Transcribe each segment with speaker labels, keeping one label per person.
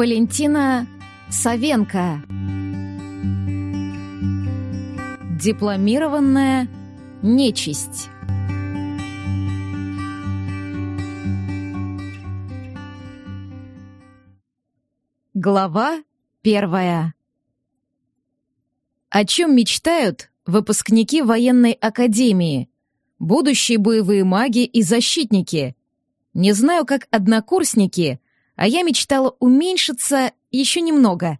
Speaker 1: Валентина Савенко. Дипломированная нечисть. Глава первая. О чем мечтают выпускники военной академии, будущие боевые маги и защитники? Не знаю, как однокурсники, а я мечтала уменьшиться еще немного.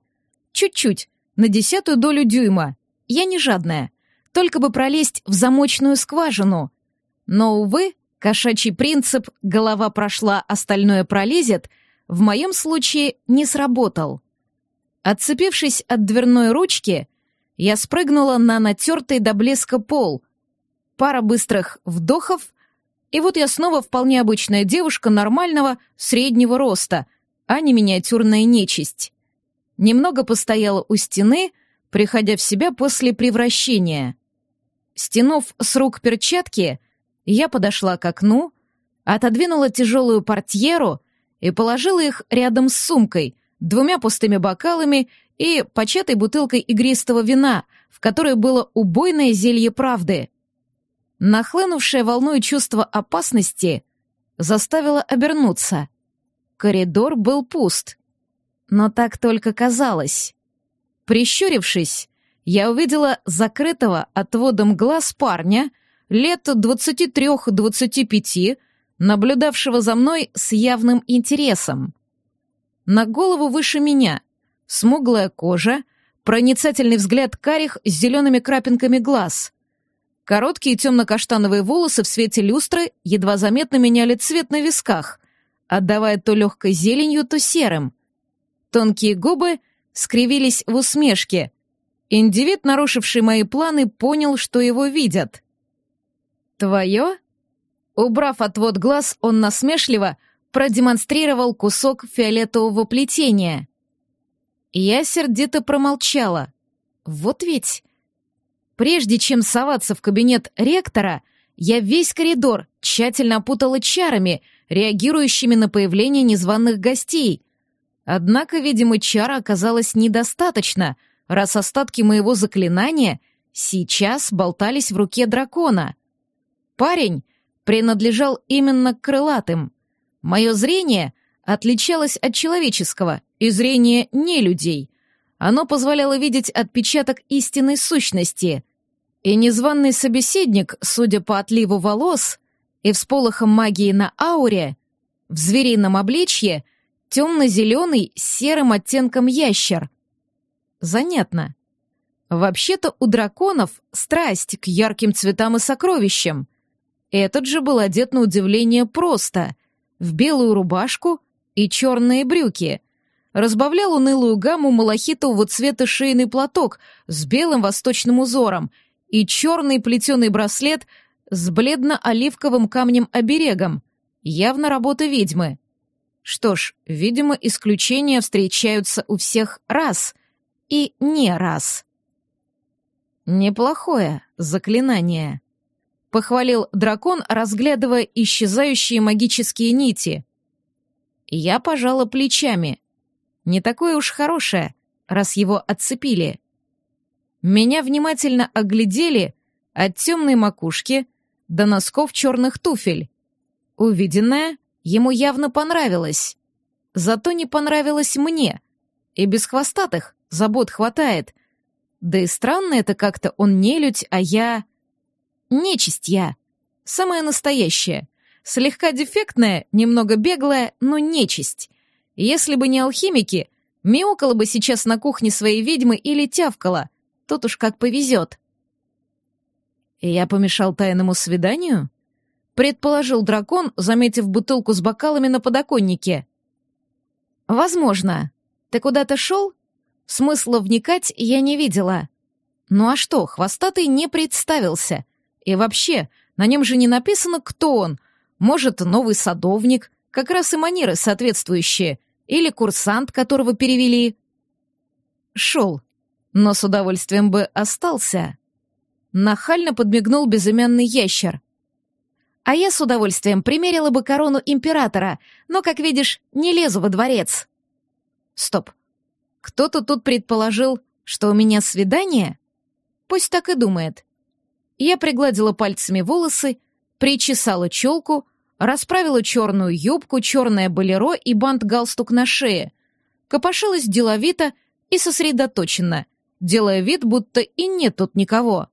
Speaker 1: Чуть-чуть, на десятую долю дюйма. Я не жадная, только бы пролезть в замочную скважину. Но, увы, кошачий принцип «голова прошла, остальное пролезет» в моем случае не сработал. Отцепившись от дверной ручки, я спрыгнула на натертый до блеска пол. Пара быстрых вдохов, и вот я снова вполне обычная девушка нормального среднего роста, а не миниатюрная нечисть. Немного постояла у стены, приходя в себя после превращения. Стянув с рук перчатки, я подошла к окну, отодвинула тяжелую портьеру и положила их рядом с сумкой, двумя пустыми бокалами и початой бутылкой игристого вина, в которой было убойное зелье правды. Нахлынувшее волной чувство опасности заставило обернуться. Коридор был пуст. Но так только казалось. Прищурившись, я увидела закрытого отводом глаз парня лет 23-25, наблюдавшего за мной с явным интересом. На голову выше меня, смуглая кожа, проницательный взгляд карих с зелеными крапинками глаз. Короткие темно-каштановые волосы в свете люстры едва заметно меняли цвет на висках, отдавая то легкой зеленью, то серым. Тонкие губы скривились в усмешке. Индивид, нарушивший мои планы, понял, что его видят. «Твое?» Убрав отвод глаз, он насмешливо продемонстрировал кусок фиолетового плетения. Я сердито промолчала. Вот ведь... Прежде чем соваться в кабинет ректора, я весь коридор тщательно опутала чарами, реагирующими на появление незваных гостей. Однако, видимо, чара оказалось недостаточно, раз остатки моего заклинания сейчас болтались в руке дракона. Парень принадлежал именно к крылатым. Мое зрение отличалось от человеческого и зрения не людей. Оно позволяло видеть отпечаток истинной сущности. И незваный собеседник, судя по отливу волос и всполохам магии на ауре, в зверином обличье темно-зеленый с серым оттенком ящер. Занятно. Вообще-то у драконов страсть к ярким цветам и сокровищам. Этот же был одет на удивление просто, в белую рубашку и черные брюки. Разбавлял унылую гамму малахитового цвета шейный платок с белым восточным узором и черный плетеный браслет с бледно-оливковым камнем-оберегом, явно работа ведьмы. Что ж, видимо, исключения встречаются у всех раз и не раз. Неплохое заклинание похвалил дракон, разглядывая исчезающие магические нити. Я пожала плечами. Не такое уж хорошее, раз его отцепили. Меня внимательно оглядели от темной макушки до носков черных туфель. Увиденное ему явно понравилось. Зато не понравилось мне. И без хвостатых забот хватает. Да и странно это как-то он нелюдь, а я... Нечисть я. Самая настоящая. Слегка дефектная, немного беглая, но нечисть. Если бы не алхимики, мяукала бы сейчас на кухне своей ведьмы или тявкала. Тут уж как повезет. «Я помешал тайному свиданию?» Предположил дракон, заметив бутылку с бокалами на подоконнике. «Возможно. Ты куда-то шел?» Смысла вникать я не видела. Ну а что, хвостатый не представился. И вообще, на нем же не написано, кто он. Может, новый садовник, как раз и манеры соответствующие. Или курсант, которого перевели. Шел, но с удовольствием бы остался. Нахально подмигнул безымянный ящер. А я с удовольствием примерила бы корону императора, но, как видишь, не лезу во дворец. Стоп. Кто-то тут предположил, что у меня свидание? Пусть так и думает. Я пригладила пальцами волосы, причесала челку, расправила черную юбку, черное болеро и бант-галстук на шее, копошилась деловито и сосредоточенно, делая вид, будто и нет тут никого.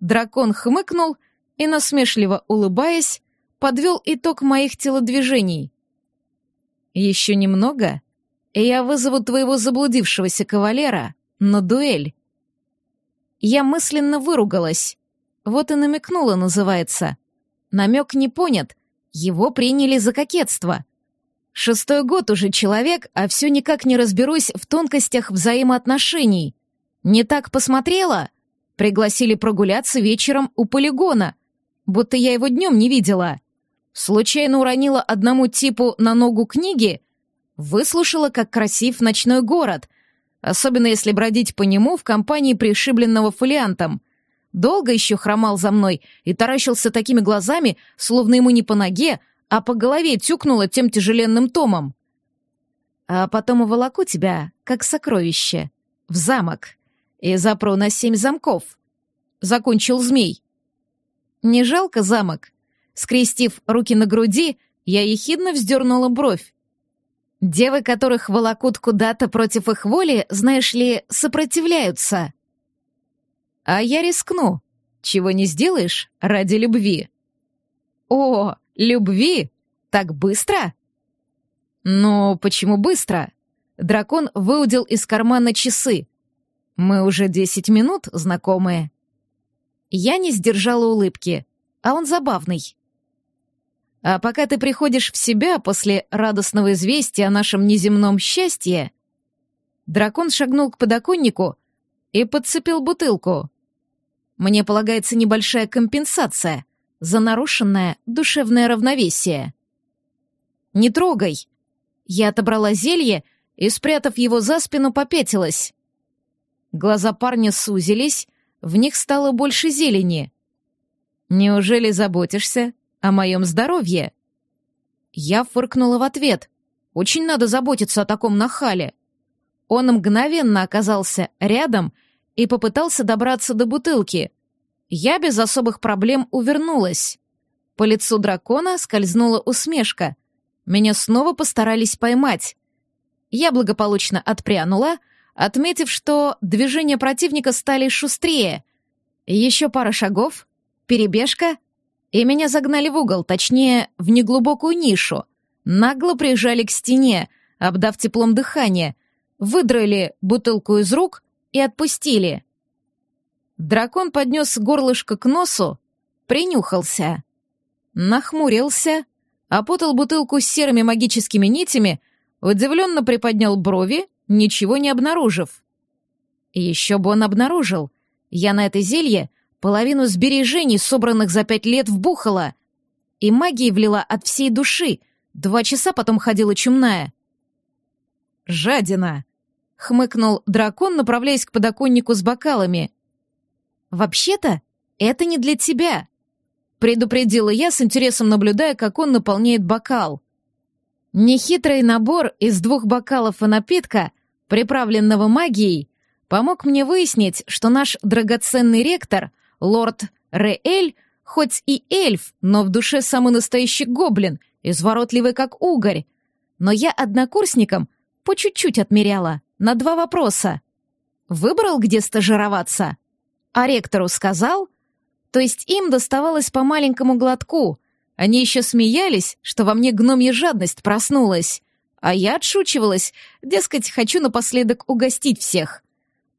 Speaker 1: Дракон хмыкнул и, насмешливо улыбаясь, подвел итог моих телодвижений. «Еще немного, и я вызову твоего заблудившегося кавалера на дуэль». Я мысленно выругалась. Вот и намекнула, называется. Намек не понят, его приняли за кокетство. Шестой год уже человек, а все никак не разберусь в тонкостях взаимоотношений. Не так посмотрела? Пригласили прогуляться вечером у полигона, будто я его днем не видела. Случайно уронила одному типу на ногу книги, выслушала, как красив ночной город, особенно если бродить по нему в компании пришибленного фолиантом. Долго еще хромал за мной и таращился такими глазами, словно ему не по ноге, а по голове тюкнуло тем тяжеленным томом. А потом уволоку тебя, как сокровище, в замок и запру на семь замков. Закончил змей. Не жалко замок? Скрестив руки на груди, я ехидно вздернула бровь. Девы, которых волокут куда-то против их воли, знаешь ли, сопротивляются. А я рискну. Чего не сделаешь ради любви. О, любви? Так быстро? Ну, почему быстро? Дракон выудил из кармана часы. Мы уже десять минут знакомые. Я не сдержала улыбки, а он забавный. А пока ты приходишь в себя после радостного известия о нашем неземном счастье, дракон шагнул к подоконнику и подцепил бутылку. Мне полагается небольшая компенсация за нарушенное душевное равновесие. Не трогай. Я отобрала зелье и, спрятав его за спину, попятилась. Глаза парня сузились, в них стало больше зелени. Неужели заботишься о моем здоровье. Я фыркнула в ответ. Очень надо заботиться о таком нахале. Он мгновенно оказался рядом и попытался добраться до бутылки. Я без особых проблем увернулась. По лицу дракона скользнула усмешка. Меня снова постарались поймать. Я благополучно отпрянула, отметив, что движения противника стали шустрее. Еще пара шагов, перебежка, и меня загнали в угол, точнее, в неглубокую нишу. Нагло прижали к стене, обдав теплом дыхания, выдрали бутылку из рук и отпустили. Дракон поднес горлышко к носу, принюхался, нахмурился, опутал бутылку с серыми магическими нитями, удивленно приподнял брови, ничего не обнаружив. еще бы он обнаружил. Я на это зелье половину сбережений, собранных за пять лет, вбухала. И магии влила от всей души. Два часа потом ходила чумная. «Жадина!» — хмыкнул дракон, направляясь к подоконнику с бокалами. «Вообще-то, это не для тебя», — предупредила я, с интересом наблюдая, как он наполняет бокал. Нехитрый набор из двух бокалов и напитка, приправленного магией, помог мне выяснить, что наш драгоценный ректор Лорд Реэль хоть и эльф, но в душе самый настоящий гоблин, изворотливый как угорь. Но я однокурсникам по чуть-чуть отмеряла, на два вопроса. Выбрал, где стажироваться? А ректору сказал? То есть им доставалось по маленькому глотку. Они еще смеялись, что во мне гномья жадность проснулась. А я отшучивалась, дескать, хочу напоследок угостить всех.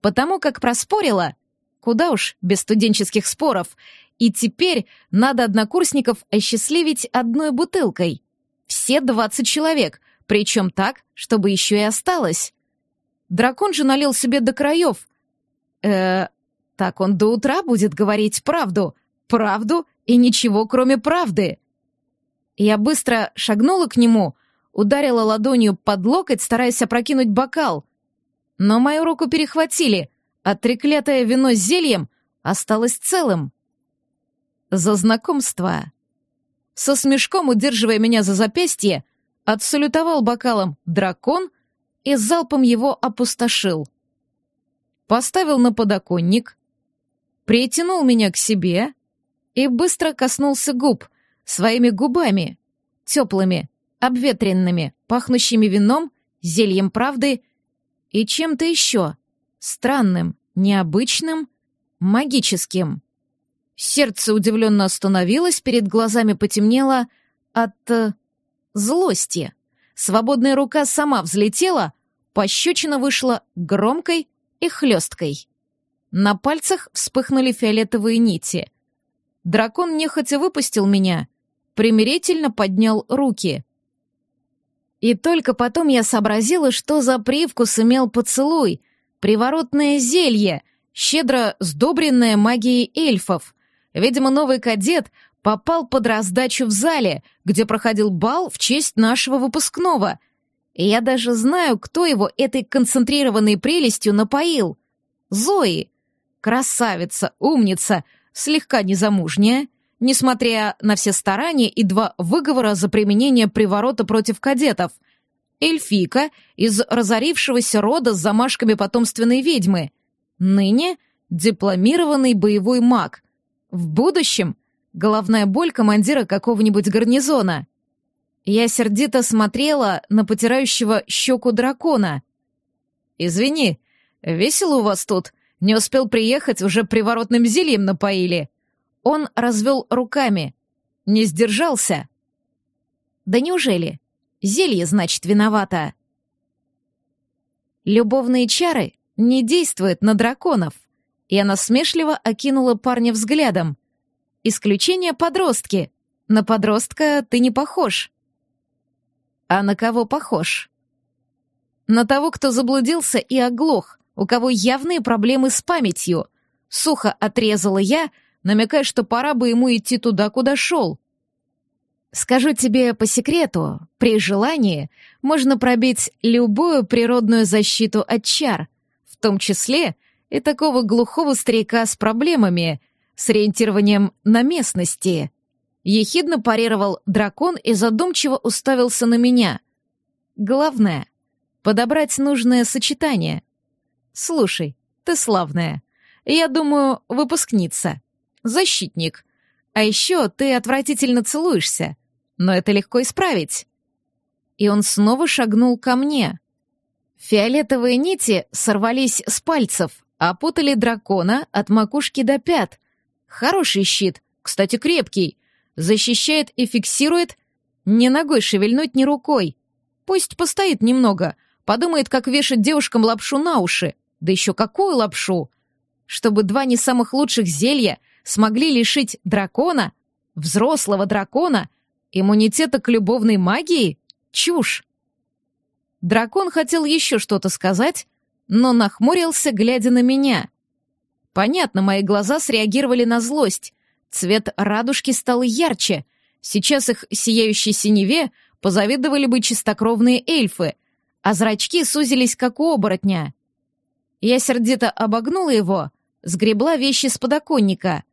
Speaker 1: Потому как проспорила — Куда уж без студенческих споров. И теперь надо однокурсников осчастливить одной бутылкой. Все двадцать человек, причем так, чтобы еще и осталось. Дракон же налил себе до краев. э так он до утра будет говорить правду. Правду и ничего, кроме правды. Я быстро шагнула к нему, ударила ладонью под локоть, стараясь опрокинуть бокал. Но мою руку перехватили — а треклятое вино с зельем осталось целым. За знакомство. Со смешком, удерживая меня за запястье, отсалютовал бокалом дракон и залпом его опустошил. Поставил на подоконник, притянул меня к себе и быстро коснулся губ своими губами, теплыми, обветренными, пахнущими вином, зельем правды и чем-то еще, странным, необычным, магическим. Сердце удивленно остановилось, перед глазами потемнело от... Э, злости. Свободная рука сама взлетела, пощечина вышла громкой и хлесткой. На пальцах вспыхнули фиолетовые нити. Дракон нехотя выпустил меня, примирительно поднял руки. И только потом я сообразила, что за привкус имел поцелуй, приворотное зелье, щедро сдобренное магией эльфов. Видимо, новый кадет попал под раздачу в зале, где проходил бал в честь нашего выпускного. И я даже знаю, кто его этой концентрированной прелестью напоил. Зои. Красавица, умница, слегка незамужняя, несмотря на все старания и два выговора за применение приворота против кадетов. Эльфика из разорившегося рода с замашками потомственной ведьмы. Ныне дипломированный боевой маг. В будущем головная боль командира какого-нибудь гарнизона. Я сердито смотрела на потирающего щеку дракона. «Извини, весело у вас тут. Не успел приехать, уже приворотным зельем напоили». Он развел руками. Не сдержался. «Да неужели? Зелье, значит, виновато». Любовные чары не действуют на драконов. И она смешливо окинула парня взглядом. Исключение подростки. На подростка ты не похож. А на кого похож? На того, кто заблудился и оглох, у кого явные проблемы с памятью. Сухо отрезала я, намекая, что пора бы ему идти туда, куда шел. Скажу тебе по секрету, при желании можно пробить любую природную защиту от чар, в том числе и такого глухого старика с проблемами, с ориентированием на местности. Ехидно парировал дракон и задумчиво уставился на меня. Главное — подобрать нужное сочетание. Слушай, ты славная. Я думаю, выпускница. Защитник. А еще ты отвратительно целуешься. Но это легко исправить. И он снова шагнул ко мне. Фиолетовые нити сорвались с пальцев, опутали дракона от макушки до пят. Хороший щит, кстати, крепкий — Защищает и фиксирует. Ни ногой шевельнуть, ни рукой. Пусть постоит немного, подумает, как вешать девушкам лапшу на уши. Да еще какую лапшу? Чтобы два не самых лучших зелья смогли лишить дракона, взрослого дракона, иммунитета к любовной магии? Чушь. Дракон хотел еще что-то сказать, но нахмурился, глядя на меня. Понятно, мои глаза среагировали на злость. Цвет радужки стал ярче. Сейчас их сияющей синеве позавидовали бы чистокровные эльфы, а зрачки сузились, как у оборотня. Я сердито обогнула его, сгребла вещи с подоконника.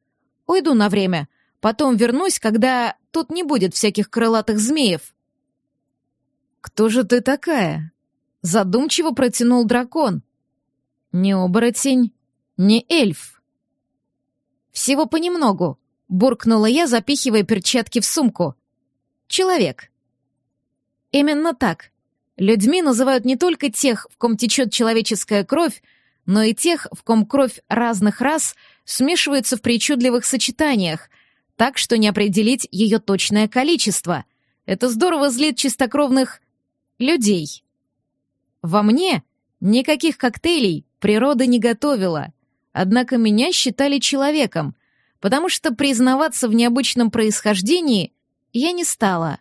Speaker 1: Уйду на время, потом вернусь, когда тут не будет всяких крылатых змеев. «Кто же ты такая?» Задумчиво протянул дракон. «Не оборотень, не эльф». «Всего понемногу», буркнула я, запихивая перчатки в сумку. Человек. Именно так. Людьми называют не только тех, в ком течет человеческая кровь, но и тех, в ком кровь разных рас смешивается в причудливых сочетаниях, так что не определить ее точное количество. Это здорово злит чистокровных людей. Во мне никаких коктейлей природа не готовила, однако меня считали человеком, потому что признаваться в необычном происхождении я не стала.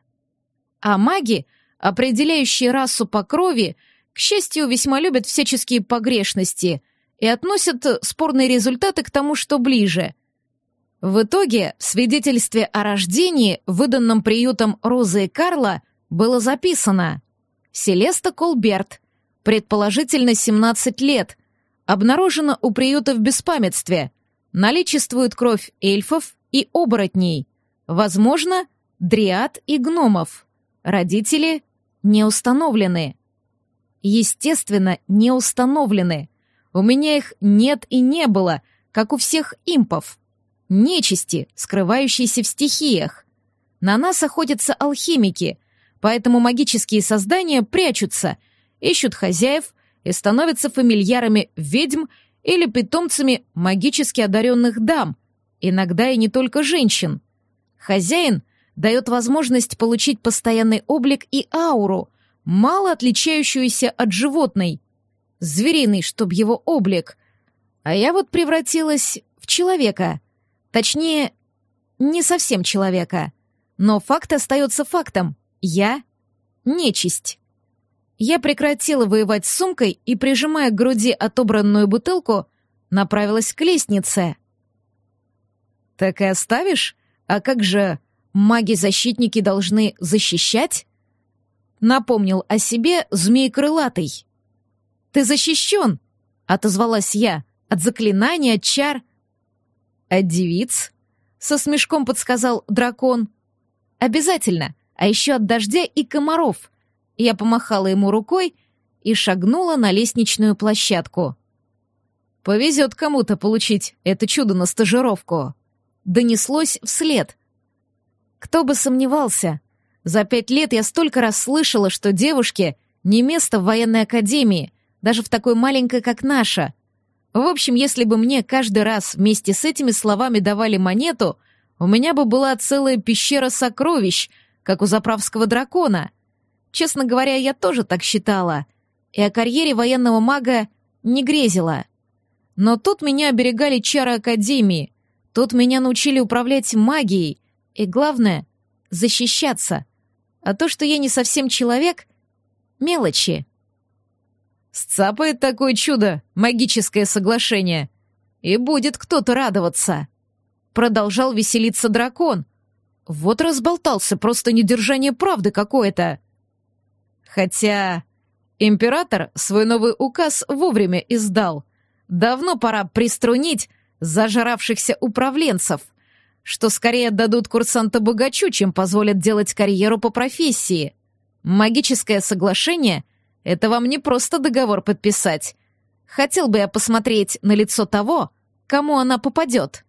Speaker 1: А маги, определяющие расу по крови, к счастью, весьма любят всяческие погрешности и относят спорные результаты к тому, что ближе. В итоге в свидетельстве о рождении, выданном приютом Розы и Карла, было записано «Селеста Колберт, предположительно 17 лет, обнаружена у приюта в беспамятстве – наличествует кровь эльфов и оборотней, возможно, дриад и гномов. Родители не установлены. естественно, не установлены. У меня их нет и не было, как у всех импов. Нечисти, скрывающиеся в стихиях. На нас охотятся алхимики, поэтому магические создания прячутся, ищут хозяев и становятся фамильярами ведьм или питомцами магически одаренных дам, иногда и не только женщин. Хозяин дает возможность получить постоянный облик и ауру, мало отличающуюся от животной. Звериный, чтоб его облик. А я вот превратилась в человека. Точнее, не совсем человека. Но факт остается фактом. Я — нечисть. Я прекратила воевать с сумкой и, прижимая к груди отобранную бутылку, направилась к лестнице. «Так и оставишь? А как же маги-защитники должны защищать?» Напомнил о себе змей крылатый. «Ты защищен!» — отозвалась я. «От заклинания, от чар...» «От девиц?» — со смешком подсказал дракон. «Обязательно, а еще от дождя и комаров». Я помахала ему рукой и шагнула на лестничную площадку. «Повезет кому-то получить это чудо на стажировку». Донеслось вслед. Кто бы сомневался, за пять лет я столько раз слышала, что девушке не место в военной академии, даже в такой маленькой, как наша. В общем, если бы мне каждый раз вместе с этими словами давали монету, у меня бы была целая пещера сокровищ, как у заправского дракона. Честно говоря, я тоже так считала. И о карьере военного мага не грезила. Но тут меня оберегали чары Академии. Тут меня научили управлять магией. И главное — защищаться — а то, что я не совсем человек — мелочи. Сцапает такое чудо, магическое соглашение, и будет кто-то радоваться. Продолжал веселиться дракон. Вот разболтался, просто недержание правды какое-то. Хотя император свой новый указ вовремя издал. Давно пора приструнить зажравшихся управленцев что скорее дадут курсанта богачу, чем позволят делать карьеру по профессии. Магическое соглашение — это вам не просто договор подписать. Хотел бы я посмотреть на лицо того, кому она попадет.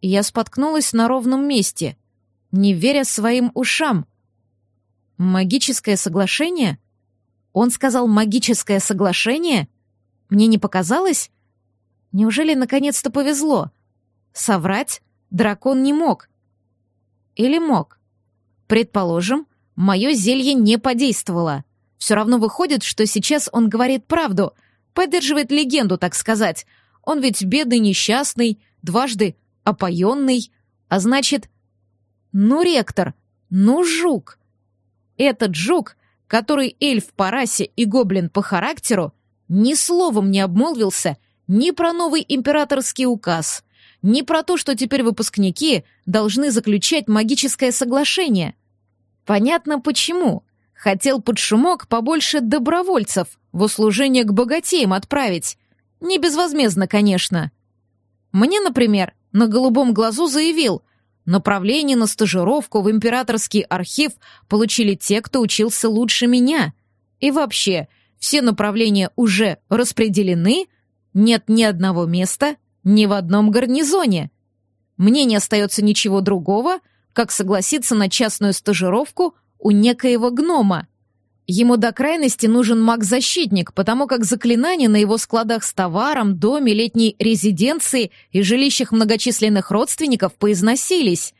Speaker 1: Я споткнулась на ровном месте, не веря своим ушам. Магическое соглашение? Он сказал «магическое соглашение»? Мне не показалось? Неужели наконец-то повезло? Соврать дракон не мог. Или мог? Предположим, мое зелье не подействовало. Все равно выходит, что сейчас он говорит правду, поддерживает легенду, так сказать. Он ведь бедный, несчастный, дважды опоенный, а значит... Ну, ректор, ну, жук. Этот жук, который эльф по расе и гоблин по характеру, ни словом не обмолвился ни про новый императорский указ, не про то, что теперь выпускники должны заключать магическое соглашение. Понятно почему. Хотел под шумок побольше добровольцев в услужение к богатеям отправить. Не безвозмездно, конечно. Мне, например, на голубом глазу заявил, направление на стажировку в императорский архив получили те, кто учился лучше меня. И вообще, все направления уже распределены, нет ни одного места, ни в одном гарнизоне. Мне не остается ничего другого, как согласиться на частную стажировку у некоего гнома. Ему до крайности нужен маг-защитник, потому как заклинания на его складах с товаром, доме, летней резиденции и жилищах многочисленных родственников поизносились.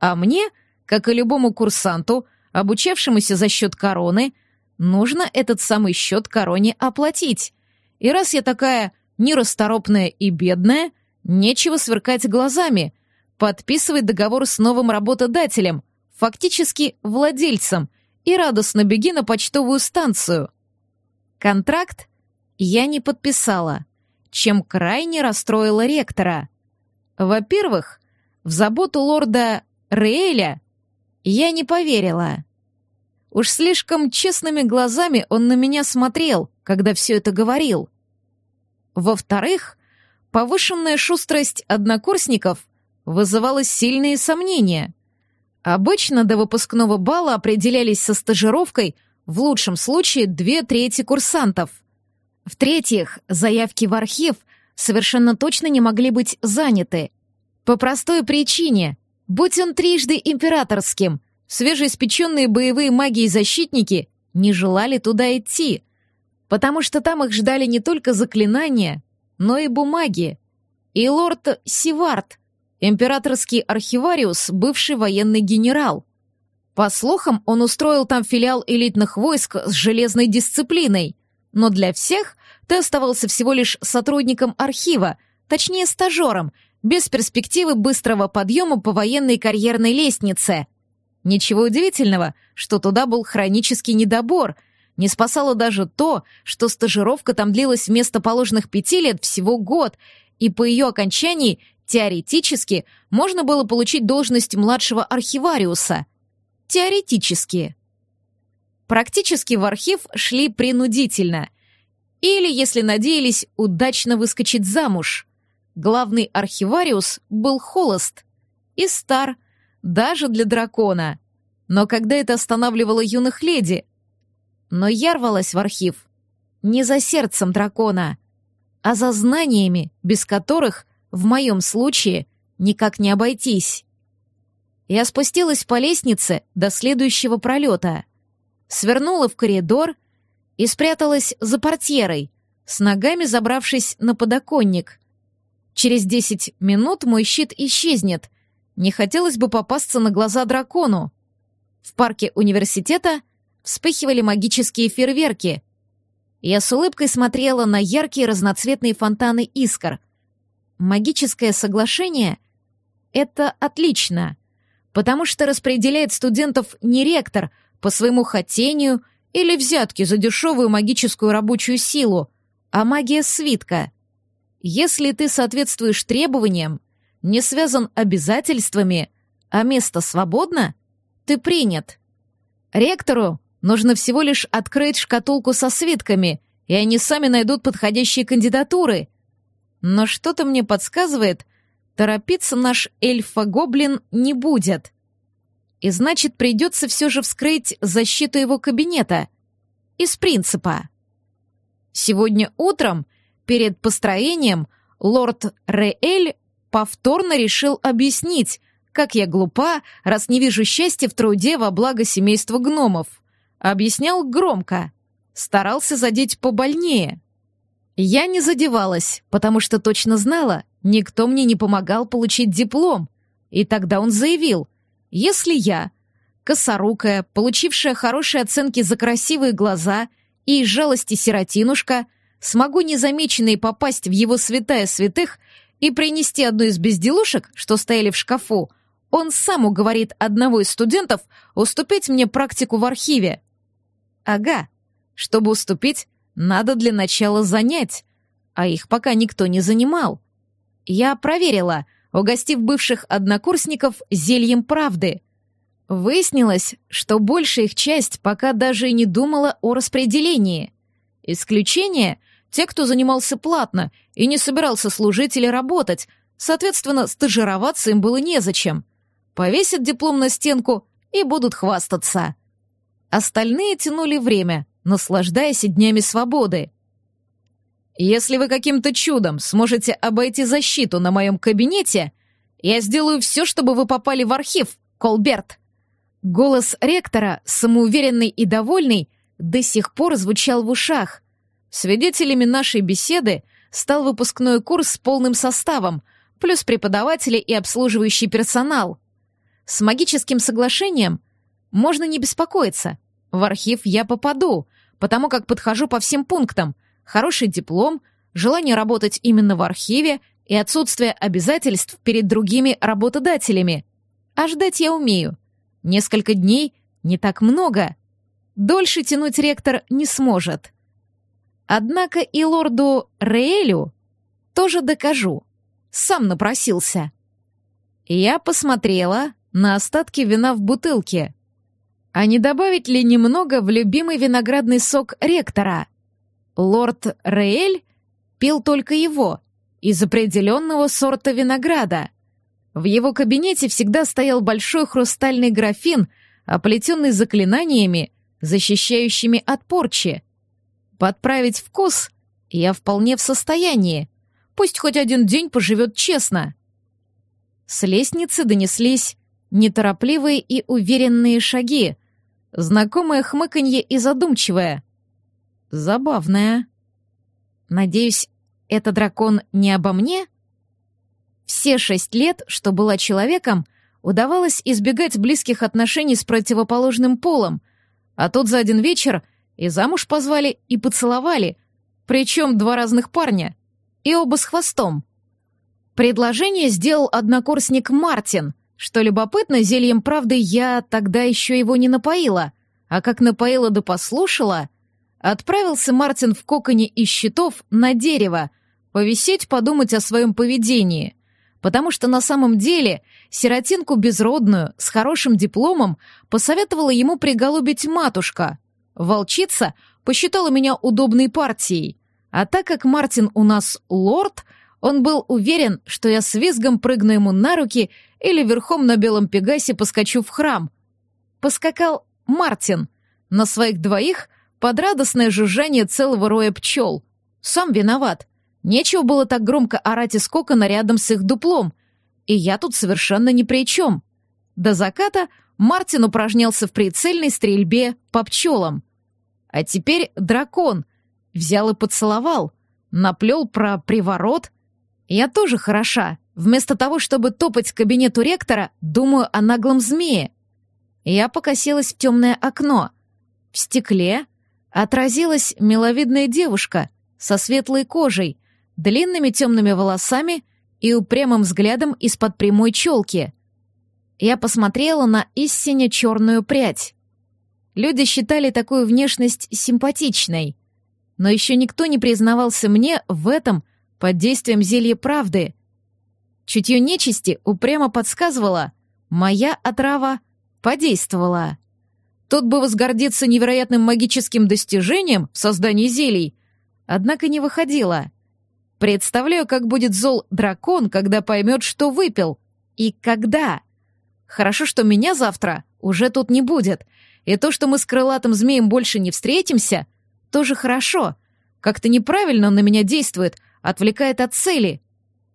Speaker 1: А мне, как и любому курсанту, обучавшемуся за счет короны, нужно этот самый счет короне оплатить. И раз я такая нерасторопная и бедная, нечего сверкать глазами, подписывать договор с новым работодателем, фактически владельцем, и радостно беги на почтовую станцию. Контракт я не подписала, чем крайне расстроила ректора. Во-первых, в заботу лорда Реэля я не поверила. Уж слишком честными глазами он на меня смотрел, когда все это говорил. Во-вторых, повышенная шустрость однокурсников вызывала сильные сомнения. Обычно до выпускного бала определялись со стажировкой в лучшем случае две трети курсантов. В-третьих, заявки в архив совершенно точно не могли быть заняты. По простой причине, будь он трижды императорским, свежеиспеченные боевые маги и защитники не желали туда идти, потому что там их ждали не только заклинания, но и бумаги. И лорд Сивард, императорский архивариус, бывший военный генерал. По слухам, он устроил там филиал элитных войск с железной дисциплиной, но для всех ты оставался всего лишь сотрудником архива, точнее стажером, без перспективы быстрого подъема по военной карьерной лестнице. Ничего удивительного, что туда был хронический недобор. Не спасало даже то, что стажировка там длилась вместо положенных пяти лет всего год, и по ее окончании теоретически можно было получить должность младшего архивариуса. Теоретически. Практически в архив шли принудительно. Или, если надеялись, удачно выскочить замуж. Главный архивариус был холост и стар, даже для дракона. Но когда это останавливало юных леди? Но я рвалась в архив не за сердцем дракона, а за знаниями, без которых, в моем случае, никак не обойтись. Я спустилась по лестнице до следующего пролета, свернула в коридор и спряталась за портьерой, с ногами забравшись на подоконник. Через десять минут мой щит исчезнет, не хотелось бы попасться на глаза дракону. В парке университета вспыхивали магические фейерверки. Я с улыбкой смотрела на яркие разноцветные фонтаны искр. Магическое соглашение — это отлично, потому что распределяет студентов не ректор по своему хотению или взятки за дешевую магическую рабочую силу, а магия свитка. Если ты соответствуешь требованиям, не связан обязательствами, а место свободно, ты принят. Ректору нужно всего лишь открыть шкатулку со свитками, и они сами найдут подходящие кандидатуры. Но что-то мне подсказывает, торопиться наш эльфа-гоблин не будет. И значит, придется все же вскрыть защиту его кабинета. Из принципа. Сегодня утром, перед построением, лорд Реэль повторно решил объяснить, как я глупа, раз не вижу счастья в труде во благо семейства гномов. Объяснял громко. Старался задеть побольнее. Я не задевалась, потому что точно знала, никто мне не помогал получить диплом. И тогда он заявил, если я, косорукая, получившая хорошие оценки за красивые глаза и из жалости сиротинушка, смогу незамеченной попасть в его святая святых и принести одну из безделушек, что стояли в шкафу, он сам уговорит одного из студентов уступить мне практику в архиве. Ага, чтобы уступить, надо для начала занять, а их пока никто не занимал. Я проверила, угостив бывших однокурсников зельем правды. Выяснилось, что большая их часть пока даже и не думала о распределении. Исключение — те, кто занимался платно и не собирался служить или работать, соответственно, стажироваться им было незачем. Повесят диплом на стенку и будут хвастаться. Остальные тянули время, наслаждаясь днями свободы. «Если вы каким-то чудом сможете обойти защиту на моем кабинете, я сделаю все, чтобы вы попали в архив, Колберт!» Голос ректора, самоуверенный и довольный, до сих пор звучал в ушах. Свидетелями нашей беседы стал выпускной курс с полным составом, плюс преподаватели и обслуживающий персонал. С магическим соглашением можно не беспокоиться. В архив я попаду, потому как подхожу по всем пунктам. Хороший диплом, желание работать именно в архиве и отсутствие обязательств перед другими работодателями. А ждать я умею. Несколько дней — не так много. Дольше тянуть ректор не сможет. Однако и лорду Реэлю тоже докажу. Сам напросился. Я посмотрела на остатки вина в бутылке. А не добавить ли немного в любимый виноградный сок ректора? Лорд Реэль пил только его, из определенного сорта винограда. В его кабинете всегда стоял большой хрустальный графин, оплетенный заклинаниями, защищающими от порчи. Подправить вкус я вполне в состоянии. Пусть хоть один день поживет честно. С лестницы донеслись неторопливые и уверенные шаги, знакомое хмыканье и задумчивое. Забавное. Надеюсь, это дракон не обо мне? Все шесть лет, что была человеком, удавалось избегать близких отношений с противоположным полом, а тут за один вечер и замуж позвали, и поцеловали, причем два разных парня, и оба с хвостом. Предложение сделал однокурсник Мартин. Что любопытно, зельем правды я тогда еще его не напоила, а как напоила да послушала, отправился Мартин в коконе из щитов на дерево, повисеть, подумать о своем поведении, потому что на самом деле сиротинку безродную, с хорошим дипломом, посоветовала ему приголубить матушка. Волчица посчитала меня удобной партией, а так как Мартин у нас лорд — он был уверен, что я с визгом прыгну ему на руки или верхом на белом пегасе поскочу в храм. Поскакал Мартин на своих двоих под радостное жужжание целого роя пчел. Сам виноват. Нечего было так громко орать из кокона рядом с их дуплом. И я тут совершенно ни при чем. До заката Мартин упражнялся в прицельной стрельбе по пчелам. А теперь дракон взял и поцеловал, наплел про приворот, я тоже хороша. Вместо того, чтобы топать к кабинету ректора, думаю о наглом змее. Я покосилась в темное окно. В стекле отразилась миловидная девушка со светлой кожей, длинными темными волосами и упрямым взглядом из-под прямой челки. Я посмотрела на истинно черную прядь. Люди считали такую внешность симпатичной, но еще никто не признавался мне в этом — под действием зелья правды. Чутье нечисти упрямо подсказывало, моя отрава подействовала. Тот бы возгордиться невероятным магическим достижением в создании зелий, однако не выходило. Представляю, как будет зол дракон, когда поймет, что выпил. И когда. Хорошо, что меня завтра уже тут не будет. И то, что мы с крылатым змеем больше не встретимся, тоже хорошо. Как-то неправильно он на меня действует, отвлекает от цели,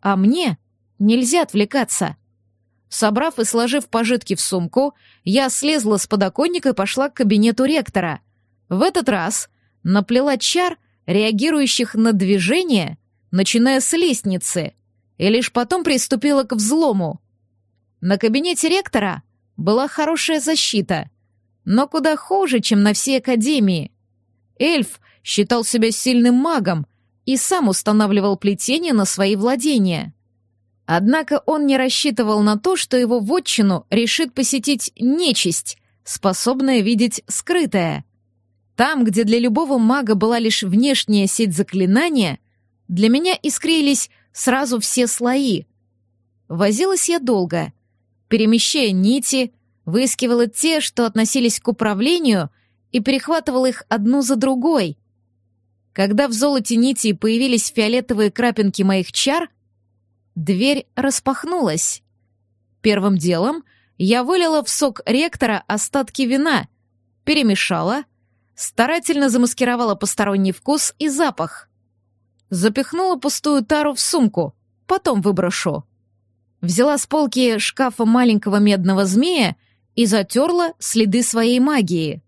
Speaker 1: а мне нельзя отвлекаться. Собрав и сложив пожитки в сумку, я слезла с подоконника и пошла к кабинету ректора. В этот раз наплела чар, реагирующих на движение, начиная с лестницы, и лишь потом приступила к взлому. На кабинете ректора была хорошая защита, но куда хуже, чем на всей академии. Эльф считал себя сильным магом и сам устанавливал плетение на свои владения. Однако он не рассчитывал на то, что его вотчину решит посетить нечисть, способная видеть скрытое. Там, где для любого мага была лишь внешняя сеть заклинания, для меня искрились сразу все слои. Возилась я долго, перемещая нити, выискивала те, что относились к управлению, и перехватывала их одну за другой — когда в золоте нити появились фиолетовые крапинки моих чар, дверь распахнулась. Первым делом я вылила в сок ректора остатки вина, перемешала, старательно замаскировала посторонний вкус и запах. Запихнула пустую тару в сумку, потом выброшу. Взяла с полки шкафа маленького медного змея и затерла следы своей магии.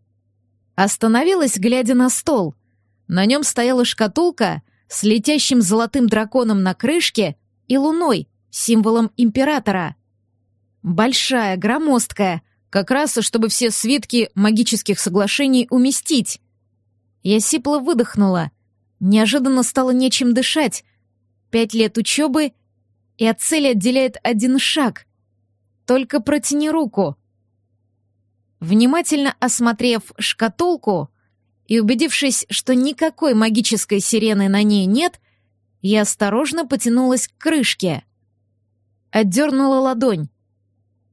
Speaker 1: Остановилась, глядя на стол — на нем стояла шкатулка с летящим золотым драконом на крышке и луной, символом императора. Большая, громоздкая, как раз, чтобы все свитки магических соглашений уместить. Я сипло выдохнула. Неожиданно стало нечем дышать. Пять лет учебы, и от цели отделяет один шаг. Только протяни руку. Внимательно осмотрев шкатулку, и, убедившись, что никакой магической сирены на ней нет, я осторожно потянулась к крышке. Отдернула ладонь.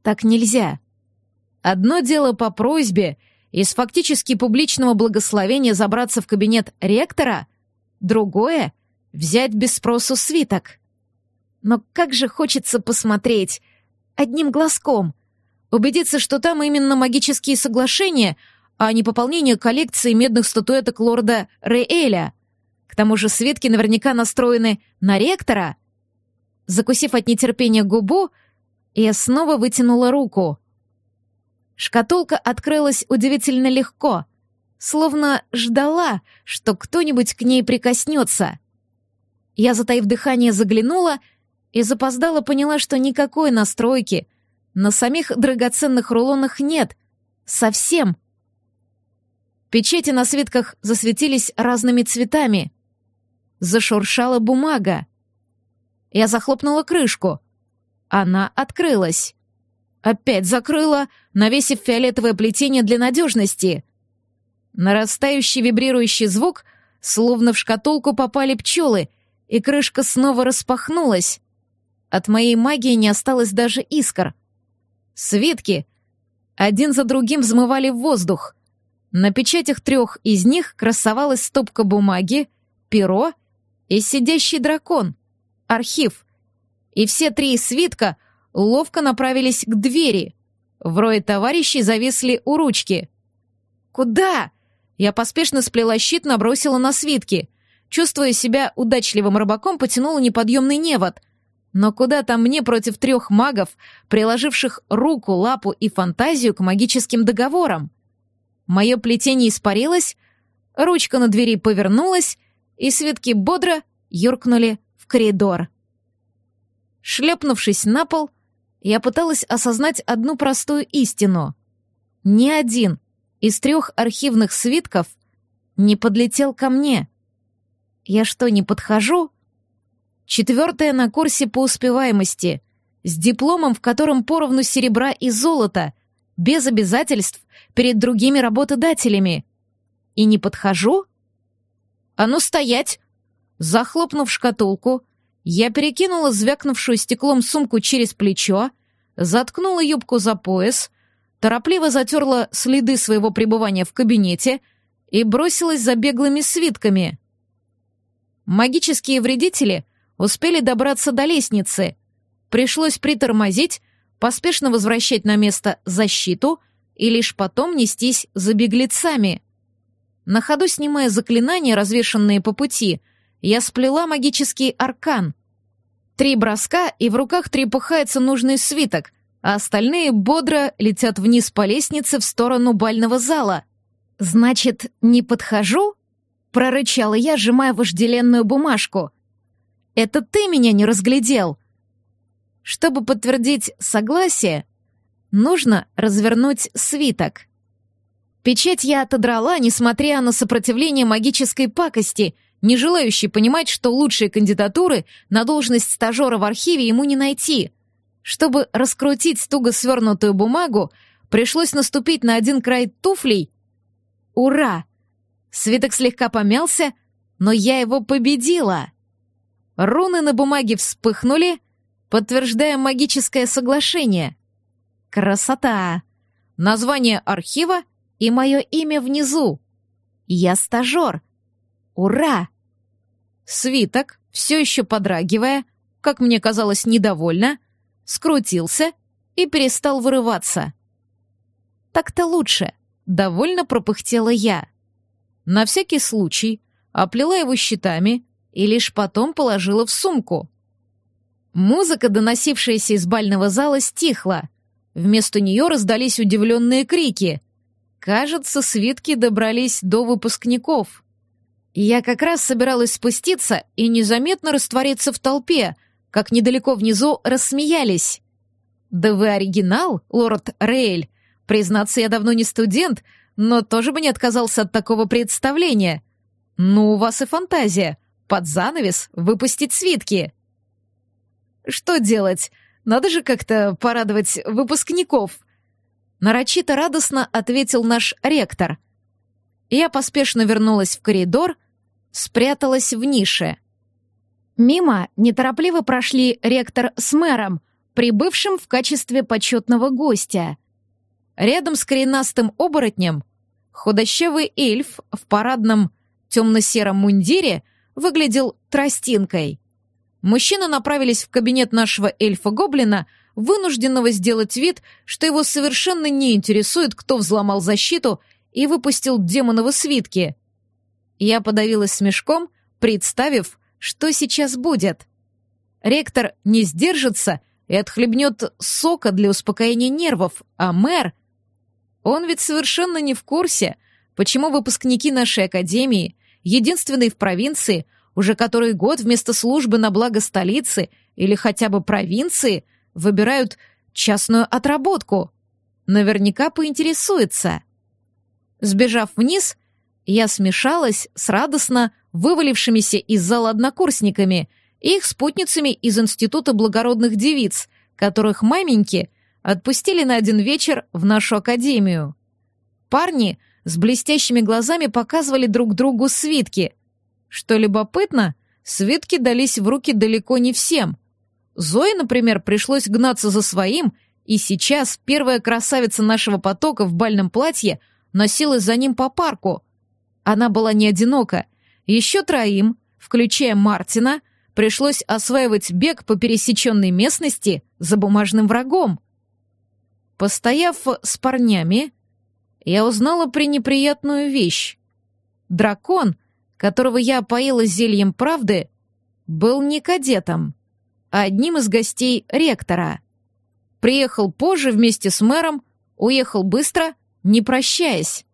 Speaker 1: Так нельзя. Одно дело по просьбе из фактически публичного благословения забраться в кабинет ректора, другое — взять без спросу свиток. Но как же хочется посмотреть одним глазком, убедиться, что там именно магические соглашения — а не пополнение коллекции медных статуэток лорда Рейэля. К тому же свитки наверняка настроены на ректора. Закусив от нетерпения губу, я снова вытянула руку. Шкатулка открылась удивительно легко, словно ждала, что кто-нибудь к ней прикоснется. Я, затаив дыхание, заглянула и запоздала поняла, что никакой настройки на самих драгоценных рулонах нет. Совсем. Печати на свитках засветились разными цветами. Зашуршала бумага. Я захлопнула крышку. Она открылась. Опять закрыла, навесив фиолетовое плетение для надежности. Нарастающий вибрирующий звук, словно в шкатулку попали пчелы, и крышка снова распахнулась. От моей магии не осталось даже искр. Свитки один за другим взмывали в воздух. На печатях трех из них красовалась стопка бумаги, перо и сидящий дракон, архив. И все три свитка ловко направились к двери. В рое товарищей зависли у ручки. «Куда?» Я поспешно сплела щит, набросила на свитки. Чувствуя себя удачливым рыбаком, потянула неподъемный невод. Но куда там мне против трех магов, приложивших руку, лапу и фантазию к магическим договорам? Мое плетение испарилось, ручка на двери повернулась, и свитки бодро юркнули в коридор. Шлепнувшись на пол, я пыталась осознать одну простую истину. Ни один из трех архивных свитков не подлетел ко мне. Я что, не подхожу? Четвертая на курсе по успеваемости, с дипломом, в котором поровну серебра и золота, без обязательств перед другими работодателями. И не подхожу? А ну стоять! Захлопнув шкатулку, я перекинула звякнувшую стеклом сумку через плечо, заткнула юбку за пояс, торопливо затерла следы своего пребывания в кабинете и бросилась за беглыми свитками. Магические вредители успели добраться до лестницы. Пришлось притормозить, поспешно возвращать на место защиту и лишь потом нестись за беглецами. На ходу снимая заклинания, развешанные по пути, я сплела магический аркан. Три броска, и в руках трепыхается нужный свиток, а остальные бодро летят вниз по лестнице в сторону бального зала. «Значит, не подхожу?» — прорычала я, сжимая вожделенную бумажку. «Это ты меня не разглядел!» Чтобы подтвердить согласие, нужно развернуть свиток. Печать я отодрала, несмотря на сопротивление магической пакости, не желающей понимать, что лучшие кандидатуры на должность стажера в архиве ему не найти — чтобы раскрутить туго свернутую бумагу, пришлось наступить на один край туфлей. Ура! Свиток слегка помялся, но я его победила. Руны на бумаге вспыхнули, подтверждая магическое соглашение. Красота! Название архива и мое имя внизу. Я стажер. Ура! Свиток, все еще подрагивая, как мне казалось, недовольно, скрутился и перестал вырываться. «Так-то лучше», — довольно пропыхтела я. На всякий случай оплела его щитами и лишь потом положила в сумку. Музыка, доносившаяся из бального зала, стихла. Вместо нее раздались удивленные крики. Кажется, свитки добрались до выпускников. Я как раз собиралась спуститься и незаметно раствориться в толпе — как недалеко внизу рассмеялись. «Да вы оригинал, лорд Рейль. Признаться, я давно не студент, но тоже бы не отказался от такого представления. Ну, у вас и фантазия. Под занавес выпустить свитки». «Что делать? Надо же как-то порадовать выпускников». Нарочито радостно ответил наш ректор. Я поспешно вернулась в коридор, спряталась в нише — Мимо неторопливо прошли ректор с мэром, прибывшим в качестве почетного гостя. Рядом с коренастым оборотнем худощавый эльф в парадном темно-сером мундире выглядел тростинкой. Мужчины направились в кабинет нашего эльфа-гоблина, вынужденного сделать вид, что его совершенно не интересует, кто взломал защиту и выпустил демоновы свитки. Я подавилась смешком, представив, что сейчас будет. Ректор не сдержится и отхлебнет сока для успокоения нервов, а мэр... Он ведь совершенно не в курсе, почему выпускники нашей академии, единственной в провинции, уже который год вместо службы на благо столицы или хотя бы провинции, выбирают частную отработку. Наверняка поинтересуется. Сбежав вниз, я смешалась с радостно вывалившимися из зала однокурсниками и их спутницами из Института благородных девиц, которых маменьки отпустили на один вечер в нашу академию. Парни с блестящими глазами показывали друг другу свитки. Что любопытно, свитки дались в руки далеко не всем. Зое, например, пришлось гнаться за своим, и сейчас первая красавица нашего потока в бальном платье носилась за ним по парку. Она была не одинока. Еще троим, включая Мартина, пришлось осваивать бег по пересеченной местности за бумажным врагом. Постояв с парнями, я узнала пренеприятную вещь. Дракон, которого я поила зельем правды, был не кадетом, а одним из гостей ректора. Приехал позже вместе с мэром, уехал быстро, не прощаясь.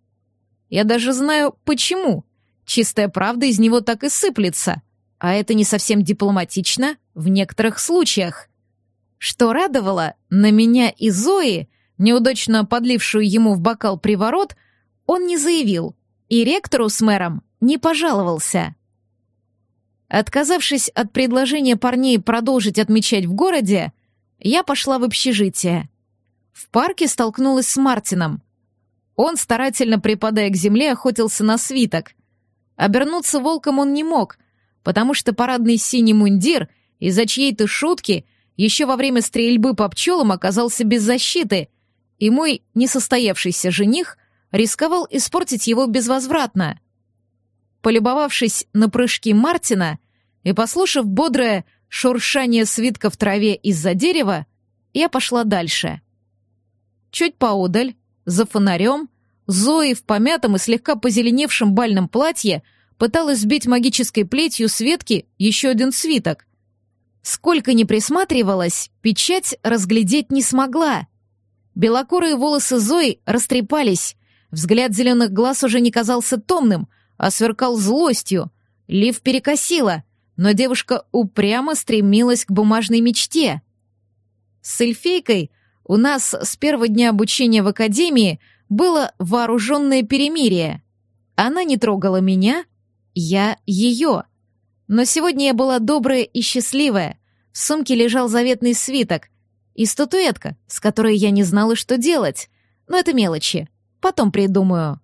Speaker 1: Я даже знаю, почему. Чистая правда из него так и сыплется. А это не совсем дипломатично в некоторых случаях. Что радовало, на меня и Зои неудачно подлившую ему в бокал приворот, он не заявил, и ректору с мэром не пожаловался. Отказавшись от предложения парней продолжить отмечать в городе, я пошла в общежитие. В парке столкнулась с Мартином. Он, старательно припадая к земле, охотился на свиток. Обернуться волком он не мог, потому что парадный синий мундир из-за чьей-то шутки еще во время стрельбы по пчелам оказался без защиты, и мой несостоявшийся жених рисковал испортить его безвозвратно. Полюбовавшись на прыжки Мартина и послушав бодрое шуршание свитка в траве из-за дерева, я пошла дальше. Чуть поодаль, за фонарем, Зои в помятом и слегка позеленевшем бальном платье пыталась сбить магической плетью с ветки еще один свиток. Сколько ни присматривалась, печать разглядеть не смогла — Белокурые волосы Зои растрепались. Взгляд зеленых глаз уже не казался томным, а сверкал злостью. Лив перекосила, но девушка упрямо стремилась к бумажной мечте. С эльфейкой у нас с первого дня обучения в академии было вооруженное перемирие. Она не трогала меня, я ее. Но сегодня я была добрая и счастливая. В сумке лежал заветный свиток, и статуэтка, с которой я не знала, что делать. Но это мелочи. Потом придумаю.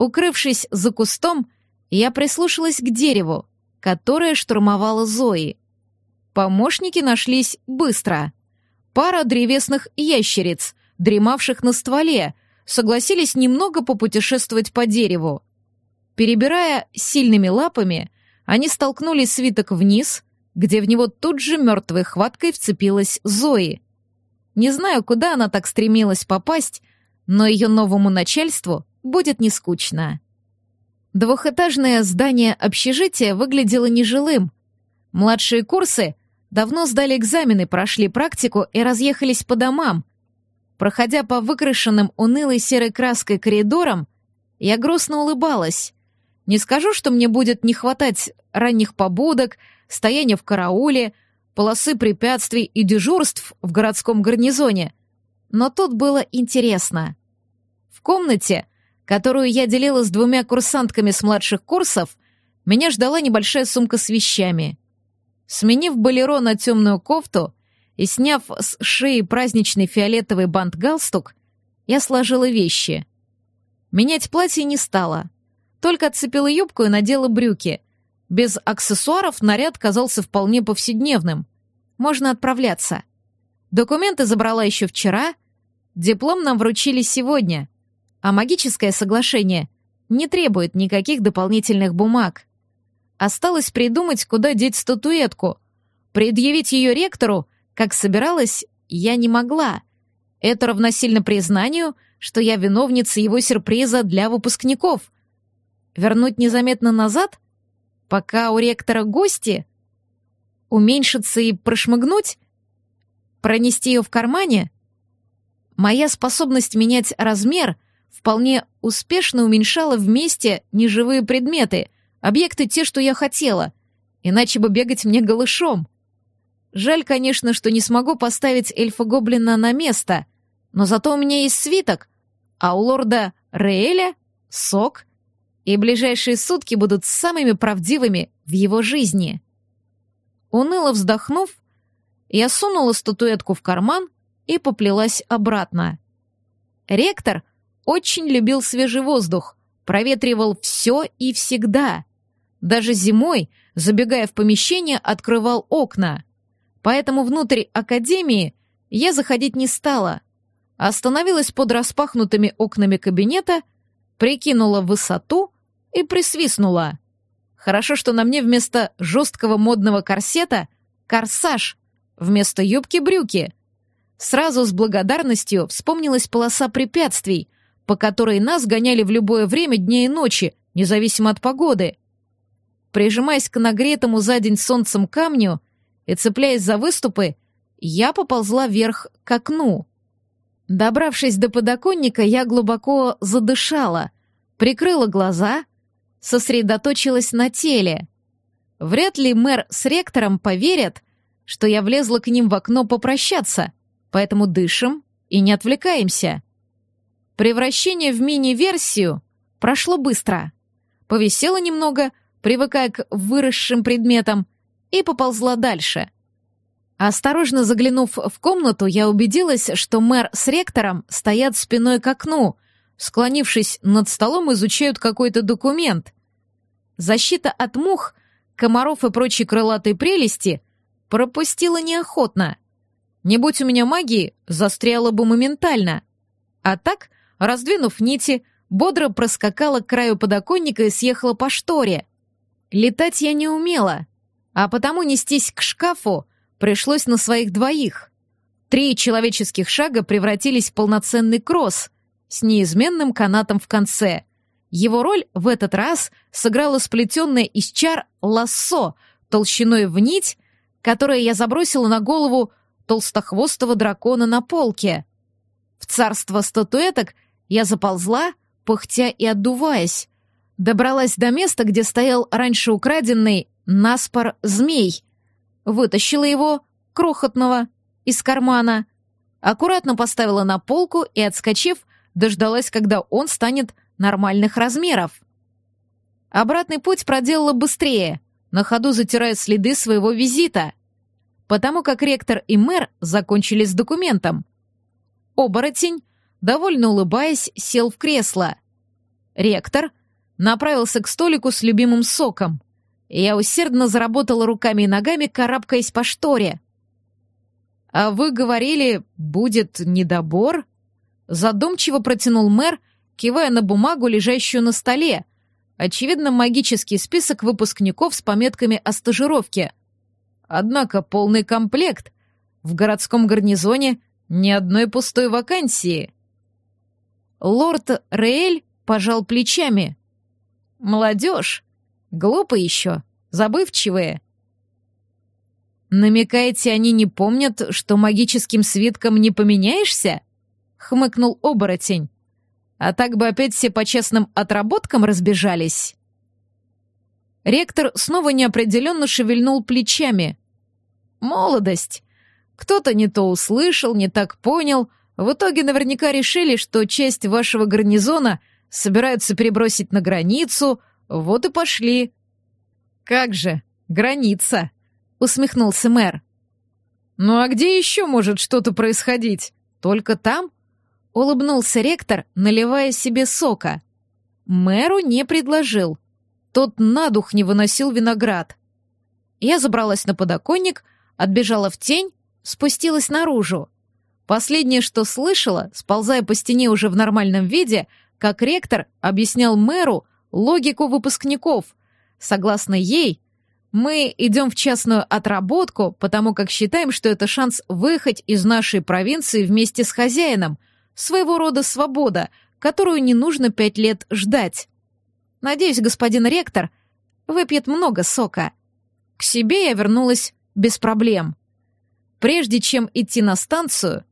Speaker 1: Укрывшись за кустом, я прислушалась к дереву, которое штурмовало Зои. Помощники нашлись быстро. Пара древесных ящериц, дремавших на стволе, согласились немного попутешествовать по дереву. Перебирая сильными лапами, они столкнули свиток вниз, где в него тут же мертвой хваткой вцепилась Зои. Не знаю, куда она так стремилась попасть, но ее новому начальству будет не скучно. Двухэтажное здание общежития выглядело нежилым. Младшие курсы давно сдали экзамены, прошли практику и разъехались по домам. Проходя по выкрашенным унылой серой краской коридорам, я грустно улыбалась. Не скажу, что мне будет не хватать ранних побудок, стояние в карауле, полосы препятствий и дежурств в городском гарнизоне. Но тут было интересно. В комнате, которую я делила с двумя курсантками с младших курсов, меня ждала небольшая сумка с вещами. Сменив болеро на темную кофту и сняв с шеи праздничный фиолетовый бант-галстук, я сложила вещи. Менять платье не стала. Только отцепила юбку и надела брюки, без аксессуаров наряд казался вполне повседневным. Можно отправляться. Документы забрала еще вчера, диплом нам вручили сегодня, а магическое соглашение не требует никаких дополнительных бумаг. Осталось придумать, куда деть статуэтку. Предъявить ее ректору, как собиралась, я не могла. Это равносильно признанию, что я виновница его сюрприза для выпускников. Вернуть незаметно назад? Пока у ректора гости? Уменьшиться и прошмыгнуть? Пронести ее в кармане? Моя способность менять размер вполне успешно уменьшала вместе неживые предметы, объекты те, что я хотела, иначе бы бегать мне голышом. Жаль, конечно, что не смогу поставить эльфа-гоблина на место, но зато у меня есть свиток, а у лорда Реэля — сок, и ближайшие сутки будут самыми правдивыми в его жизни. Уныло вздохнув, я сунула статуэтку в карман и поплелась обратно. Ректор очень любил свежий воздух, проветривал все и всегда. Даже зимой, забегая в помещение, открывал окна — Поэтому внутрь академии я заходить не стала. Остановилась под распахнутыми окнами кабинета, прикинула высоту и присвистнула. Хорошо, что на мне вместо жесткого модного корсета корсаж, вместо юбки брюки. Сразу с благодарностью вспомнилась полоса препятствий, по которой нас гоняли в любое время дня и ночи, независимо от погоды. Прижимаясь к нагретому за день солнцем камню, и, цепляясь за выступы, я поползла вверх к окну. Добравшись до подоконника, я глубоко задышала, прикрыла глаза, сосредоточилась на теле. Вряд ли мэр с ректором поверят, что я влезла к ним в окно попрощаться, поэтому дышим и не отвлекаемся. Превращение в мини-версию прошло быстро. Повисела немного, привыкая к выросшим предметам, и поползла дальше. Осторожно заглянув в комнату, я убедилась, что мэр с ректором стоят спиной к окну, склонившись над столом, изучают какой-то документ. Защита от мух, комаров и прочей крылатой прелести пропустила неохотно. Не будь у меня магии, застряла бы моментально. А так, раздвинув нити, бодро проскакала к краю подоконника и съехала по шторе. Летать я не умела, а потому нестись к шкафу пришлось на своих двоих. Три человеческих шага превратились в полноценный кросс с неизменным канатом в конце. Его роль в этот раз сыграла сплетенное из чар лассо толщиной в нить, которое я забросила на голову толстохвостого дракона на полке. В царство статуэток я заползла, пыхтя и отдуваясь. Добралась до места, где стоял раньше украденный наспор змей. Вытащила его, крохотного, из кармана, аккуратно поставила на полку и, отскочив, дождалась, когда он станет нормальных размеров. Обратный путь проделала быстрее, на ходу затирая следы своего визита, потому как ректор и мэр закончили с документом. Оборотень, довольно улыбаясь, сел в кресло. Ректор направился к столику с любимым соком — я усердно заработала руками и ногами, карабкаясь по шторе. «А вы говорили, будет недобор?» Задумчиво протянул мэр, кивая на бумагу, лежащую на столе. Очевидно, магический список выпускников с пометками о стажировке. Однако полный комплект. В городском гарнизоне ни одной пустой вакансии. Лорд Реэль пожал плечами. «Молодежь, Глупо еще, забывчивые. «Намекаете, они не помнят, что магическим свитком не поменяешься?» — хмыкнул оборотень. «А так бы опять все по честным отработкам разбежались». Ректор снова неопределенно шевельнул плечами. «Молодость. Кто-то не то услышал, не так понял. В итоге наверняка решили, что часть вашего гарнизона собираются перебросить на границу, вот и пошли. Как же, граница, усмехнулся мэр. Ну а где еще может что-то происходить? Только там? Улыбнулся ректор, наливая себе сока. Мэру не предложил. Тот на дух не выносил виноград. Я забралась на подоконник, отбежала в тень, спустилась наружу. Последнее, что слышала, сползая по стене уже в нормальном виде, как ректор объяснял мэру, логику выпускников. Согласно ей, Мы идем в частную отработку, потому как считаем, что это шанс выехать из нашей провинции вместе с хозяином, своего рода свобода, которую не нужно пять лет ждать. Надеюсь, господин ректор выпьет много сока. К себе я вернулась без проблем. Прежде чем идти на станцию,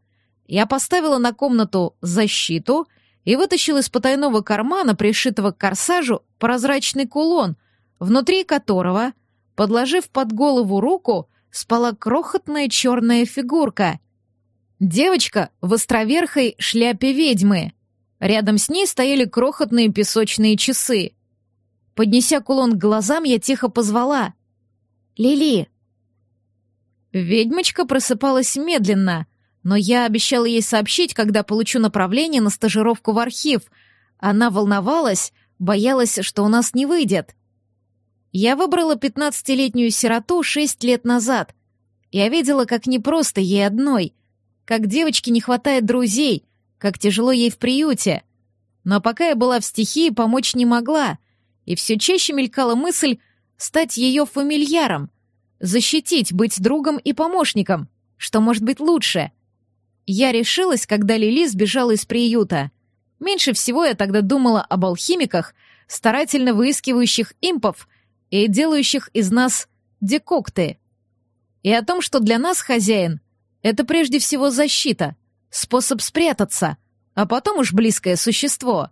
Speaker 1: я поставила на комнату защиту и вытащила из потайного кармана, пришитого к корсажу, прозрачный кулон, внутри которого — Подложив под голову руку, спала крохотная черная фигурка. Девочка в островерхой шляпе ведьмы. Рядом с ней стояли крохотные песочные часы. Поднеся кулон к глазам, я тихо позвала. «Лили!» Ведьмочка просыпалась медленно, но я обещала ей сообщить, когда получу направление на стажировку в архив. Она волновалась, боялась, что у нас не выйдет. Я выбрала пятнадцатилетнюю сироту шесть лет назад. Я видела, как непросто ей одной, как девочке не хватает друзей, как тяжело ей в приюте. Но пока я была в стихии, помочь не могла, и все чаще мелькала мысль стать ее фамильяром, защитить, быть другом и помощником, что может быть лучше. Я решилась, когда Лили сбежала из приюта. Меньше всего я тогда думала об алхимиках, старательно выискивающих импов — и делающих из нас декокты. И о том, что для нас хозяин — это прежде всего защита, способ спрятаться, а потом уж близкое существо.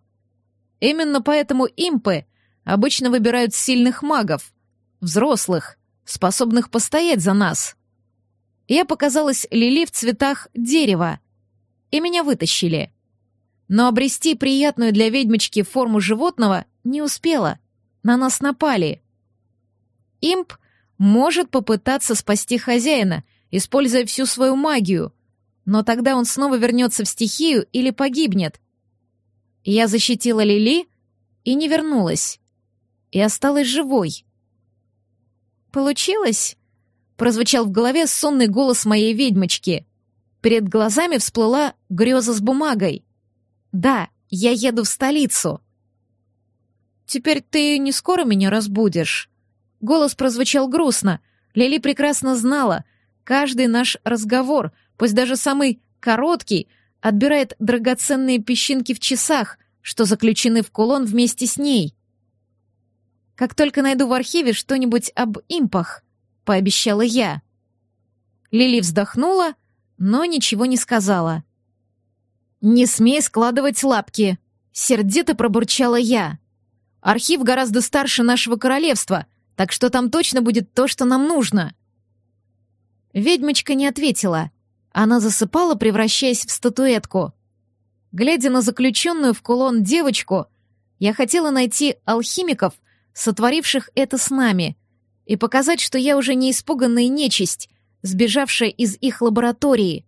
Speaker 1: Именно поэтому импы обычно выбирают сильных магов, взрослых, способных постоять за нас. Я показалась Лили в цветах дерева, и меня вытащили. Но обрести приятную для ведьмочки форму животного не успела. На нас напали. Имп может попытаться спасти хозяина, используя всю свою магию, но тогда он снова вернется в стихию или погибнет. Я защитила Лили и не вернулась. И осталась живой. «Получилось?» — прозвучал в голове сонный голос моей ведьмочки. Перед глазами всплыла греза с бумагой. «Да, я еду в столицу». «Теперь ты не скоро меня разбудишь?» Голос прозвучал грустно. Лили прекрасно знала. Каждый наш разговор, пусть даже самый короткий, отбирает драгоценные песчинки в часах, что заключены в кулон вместе с ней. «Как только найду в архиве что-нибудь об импах», — пообещала я. Лили вздохнула, но ничего не сказала. «Не смей складывать лапки», — сердито пробурчала я. «Архив гораздо старше нашего королевства, так что там точно будет то, что нам нужно». Ведьмочка не ответила. Она засыпала, превращаясь в статуэтку. Глядя на заключенную в кулон девочку, я хотела найти алхимиков, сотворивших это с нами, и показать, что я уже не испуганная нечисть, сбежавшая из их лаборатории.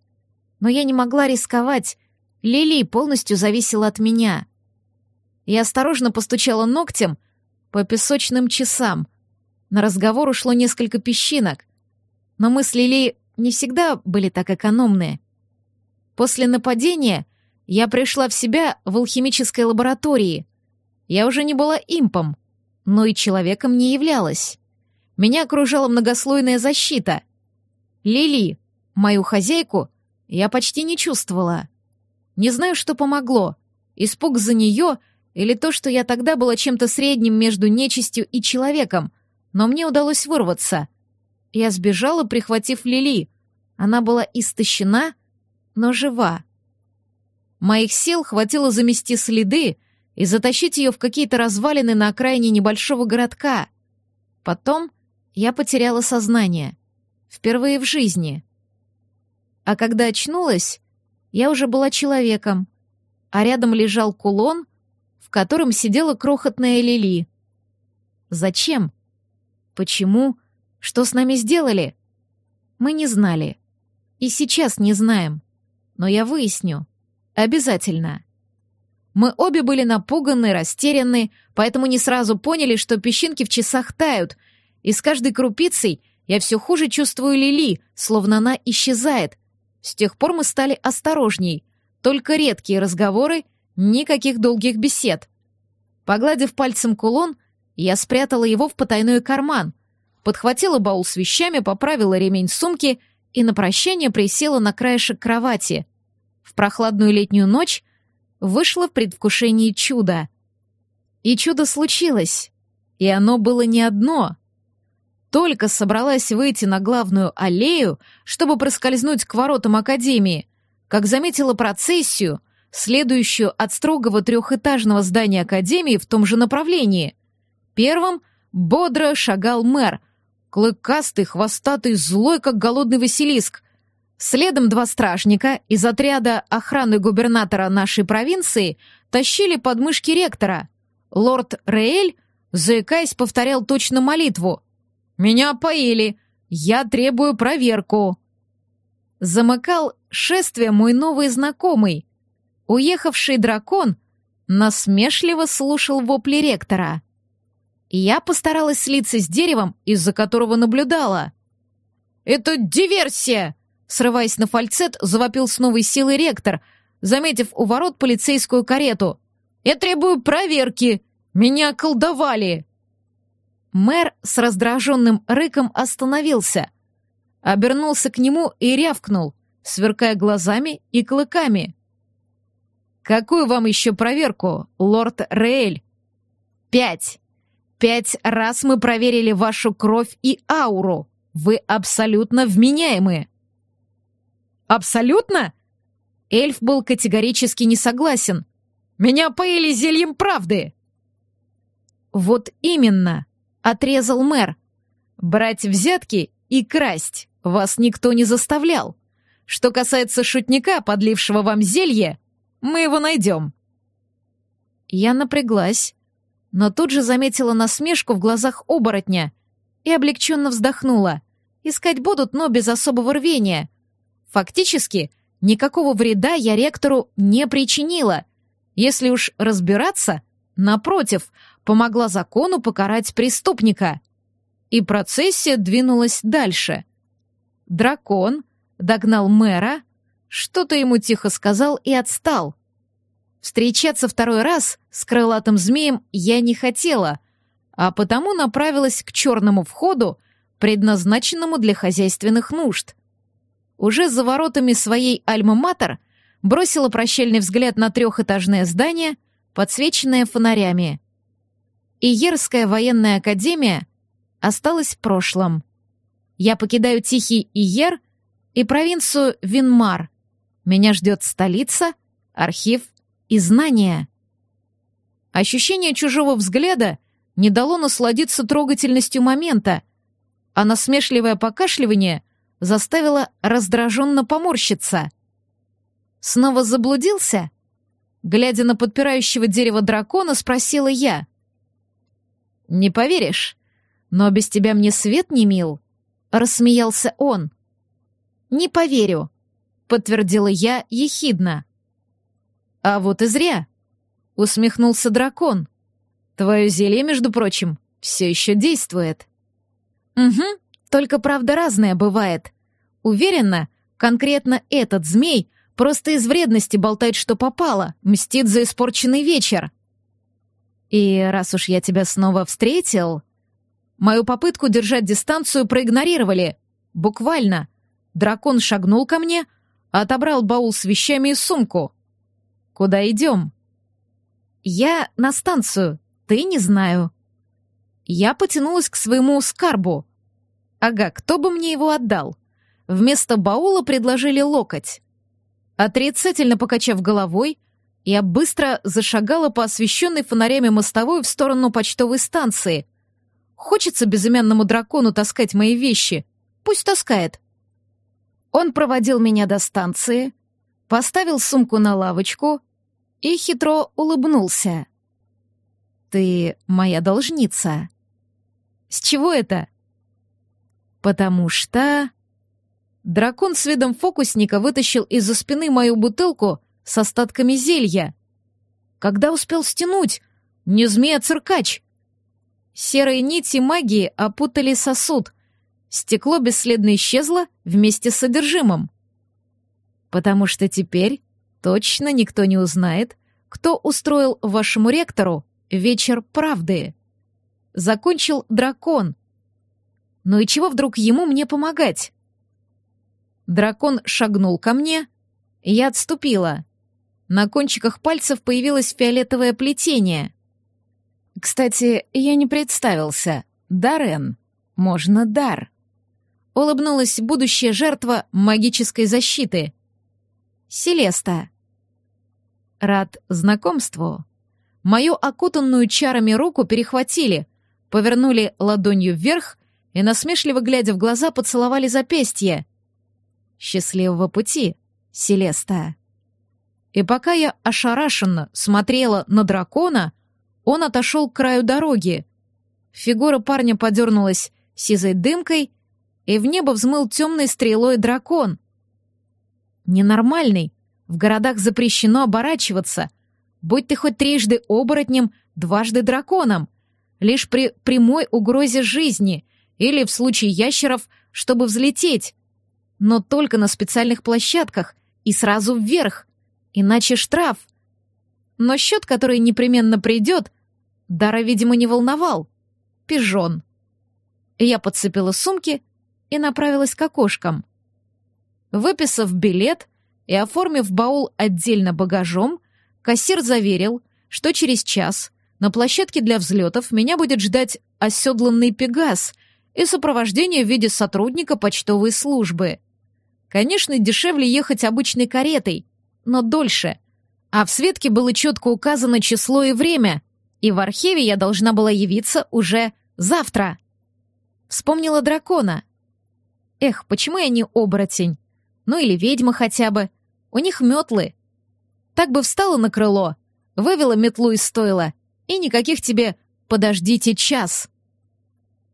Speaker 1: Но я не могла рисковать. Лили полностью зависела от меня. Я осторожно постучала ногтем по песочным часам — на разговор ушло несколько песчинок, но мы с Лили не всегда были так экономные. После нападения я пришла в себя в алхимической лаборатории. Я уже не была импом, но и человеком не являлась. Меня окружала многослойная защита. Лили, мою хозяйку, я почти не чувствовала. Не знаю, что помогло. Испуг за нее или то, что я тогда была чем-то средним между нечистью и человеком, но мне удалось вырваться. Я сбежала, прихватив Лили. Она была истощена, но жива. Моих сил хватило замести следы и затащить ее в какие-то развалины на окраине небольшого городка. Потом я потеряла сознание. Впервые в жизни. А когда очнулась, я уже была человеком, а рядом лежал кулон, в котором сидела крохотная Лили. Зачем? Почему? Что с нами сделали? Мы не знали. И сейчас не знаем. Но я выясню. Обязательно. Мы обе были напуганы, растеряны, поэтому не сразу поняли, что песчинки в часах тают, и с каждой крупицей я все хуже чувствую Лили, словно она исчезает. С тех пор мы стали осторожней. Только редкие разговоры, никаких долгих бесед. Погладив пальцем кулон, я спрятала его в потайной карман, подхватила баул с вещами, поправила ремень сумки и на прощание присела на краешек кровати. В прохладную летнюю ночь вышла в предвкушении чуда. И чудо случилось. И оно было не одно. Только собралась выйти на главную аллею, чтобы проскользнуть к воротам Академии, как заметила процессию, следующую от строгого трехэтажного здания Академии в том же направлении. Первым бодро шагал мэр, клыкастый, хвостатый, злой, как голодный Василиск. Следом два стражника из отряда охраны губернатора нашей провинции тащили подмышки ректора. Лорд Реэль, заикаясь, повторял точно молитву. «Меня поили! Я требую проверку!» Замыкал шествие мой новый знакомый. Уехавший дракон насмешливо слушал вопли ректора. Я постаралась слиться с деревом, из-за которого наблюдала. «Это диверсия!» Срываясь на фальцет, завопил с новой силой ректор, заметив у ворот полицейскую карету. «Я требую проверки! Меня колдовали!» Мэр с раздраженным рыком остановился, обернулся к нему и рявкнул, сверкая глазами и клыками. «Какую вам еще проверку, лорд Рейль?» «Пять!» Пять раз мы проверили вашу кровь и ауру. Вы абсолютно вменяемы. Абсолютно? Эльф был категорически не согласен. Меня поили зельем правды. Вот именно, отрезал мэр. Брать взятки и красть вас никто не заставлял. Что касается шутника, подлившего вам зелье, мы его найдем. Я напряглась, но тут же заметила насмешку в глазах оборотня и облегченно вздохнула. Искать будут, но без особого рвения. Фактически, никакого вреда я ректору не причинила. Если уж разбираться, напротив, помогла закону покарать преступника. И процессия двинулась дальше. Дракон догнал мэра, что-то ему тихо сказал и отстал. Встречаться второй раз с крылатым змеем я не хотела, а потому направилась к черному входу, предназначенному для хозяйственных нужд. Уже за воротами своей альма-матер бросила прощальный взгляд на трехэтажное здание, подсвеченное фонарями. Иерская военная академия осталась в прошлом. Я покидаю тихий Иер и провинцию Винмар. Меня ждет столица, архив и знания. Ощущение чужого взгляда не дало насладиться трогательностью момента, а насмешливое покашливание заставило раздраженно поморщиться. Снова заблудился? Глядя на подпирающего дерево дракона, спросила я. «Не поверишь, но без тебя мне свет не мил», — рассмеялся он. «Не поверю», — подтвердила я ехидно. «А вот и зря!» — усмехнулся дракон. «Твое зелье, между прочим, все еще действует». «Угу, только правда разная бывает. Уверена, конкретно этот змей просто из вредности болтает, что попало, мстит за испорченный вечер». «И раз уж я тебя снова встретил...» Мою попытку держать дистанцию проигнорировали. Буквально. Дракон шагнул ко мне, отобрал баул с вещами и сумку. Куда идем?» «Я на станцию, ты не знаю». Я потянулась к своему скарбу. Ага, кто бы мне его отдал? Вместо баула предложили локоть. Отрицательно покачав головой, я быстро зашагала по освещенной фонарями мостовой в сторону почтовой станции. Хочется безымянному дракону таскать мои вещи. Пусть таскает. Он проводил меня до станции, поставил сумку на лавочку и хитро улыбнулся. «Ты моя должница». «С чего это?» «Потому что...» Дракон с видом фокусника вытащил из-за спины мою бутылку с остатками зелья. Когда успел стянуть? Не змея, циркач. Серые нити магии опутали сосуд. Стекло бесследно исчезло вместе с содержимым. Потому что теперь точно никто не узнает, кто устроил вашему ректору вечер правды. Закончил дракон. Ну и чего вдруг ему мне помогать? Дракон шагнул ко мне, я отступила. На кончиках пальцев появилось фиолетовое плетение. Кстати, я не представился. Дарен. Можно дар. Улыбнулась будущая жертва магической защиты. Селеста. Рад знакомству. Мою окутанную чарами руку перехватили, повернули ладонью вверх и, насмешливо глядя в глаза, поцеловали запястье. «Счастливого пути, Селеста!» И пока я ошарашенно смотрела на дракона, он отошел к краю дороги. Фигура парня подернулась сизой дымкой, и в небо взмыл темной стрелой дракон. Ненормальный, в городах запрещено оборачиваться. Будь ты хоть трижды оборотнем, дважды драконом. Лишь при прямой угрозе жизни или в случае ящеров, чтобы взлететь. Но только на специальных площадках и сразу вверх, иначе штраф. Но счет, который непременно придет, Дара, видимо, не волновал. Пижон. Я подцепила сумки и направилась к окошкам. Выписав билет и оформив баул отдельно багажом, кассир заверил, что через час на площадке для взлетов меня будет ждать оседланный пегас — и сопровождение в виде сотрудника почтовой службы. Конечно, дешевле ехать обычной каретой, но дольше. А в Светке было четко указано число и время, и в архиве я должна была явиться уже завтра. Вспомнила дракона. Эх, почему я не оборотень? Ну или ведьма хотя бы. У них метлы. Так бы встала на крыло, вывела метлу из стойла, и никаких тебе «подождите час».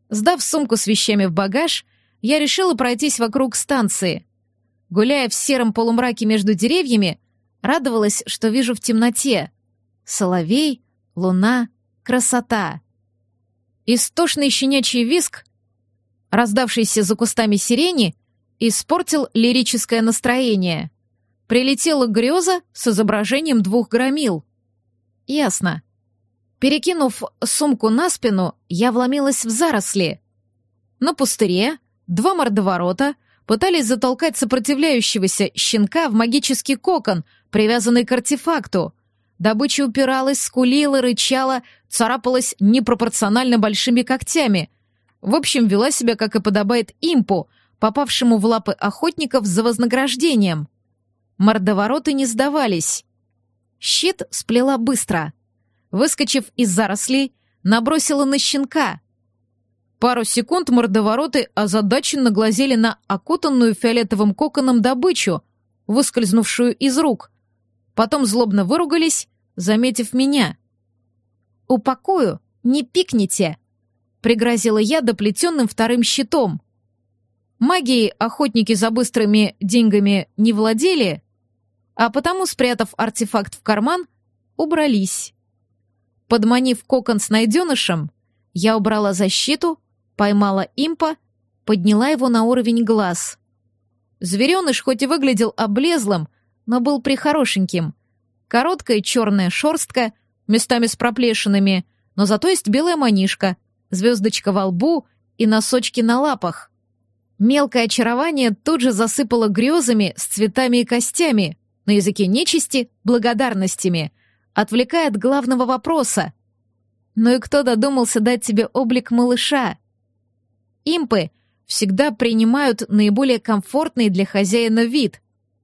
Speaker 1: Сдав сумку с вещами в багаж, я решила пройтись вокруг станции. Гуляя в сером полумраке между деревьями, радовалась, что вижу в темноте. Соловей, луна, красота. Истошный щенячий виск, раздавшийся за кустами сирени, испортил лирическое настроение. Прилетела греза с изображением двух громил. Ясно. Перекинув сумку на спину, я вломилась в заросли. На пустыре два мордоворота пытались затолкать сопротивляющегося щенка в магический кокон, привязанный к артефакту. Добыча упиралась, скулила, рычала, царапалась непропорционально большими когтями. В общем, вела себя, как и подобает импу, попавшему в лапы охотников за вознаграждением. Мордовороты не сдавались. Щит сплела быстро — выскочив из зарослей, набросила на щенка. Пару секунд мордовороты озадаченно глазели на окутанную фиолетовым коконом добычу, выскользнувшую из рук. Потом злобно выругались, заметив меня. «Упакую, не пикните!» — пригрозила я доплетенным вторым щитом. Магией охотники за быстрыми деньгами не владели, а потому, спрятав артефакт в карман, убрались. Подманив кокон с найденышем, я убрала защиту, поймала импа, подняла его на уровень глаз. Звереныш хоть и выглядел облезлым, но был прихорошеньким. Короткая черная шерстка, местами с проплешинами, но зато есть белая манишка, звездочка во лбу и носочки на лапах. Мелкое очарование тут же засыпало грезами с цветами и костями, на языке нечисти — благодарностями — отвлекая от главного вопроса. Ну и кто додумался дать тебе облик малыша? Импы всегда принимают наиболее комфортный для хозяина вид.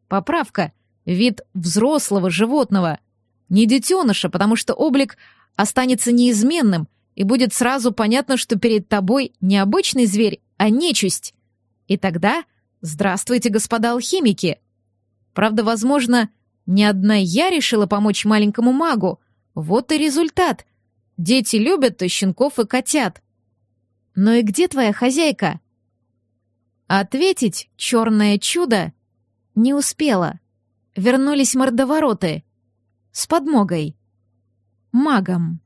Speaker 1: Поправка — вид взрослого животного. Не детеныша, потому что облик останется неизменным, и будет сразу понятно, что перед тобой не обычный зверь, а нечисть. И тогда здравствуйте, господа алхимики. Правда, возможно, не одна я решила помочь маленькому магу. Вот и результат. Дети любят и щенков, и котят. Но и где твоя хозяйка? Ответить черное чудо не успела. Вернулись мордовороты. С подмогой. Магом.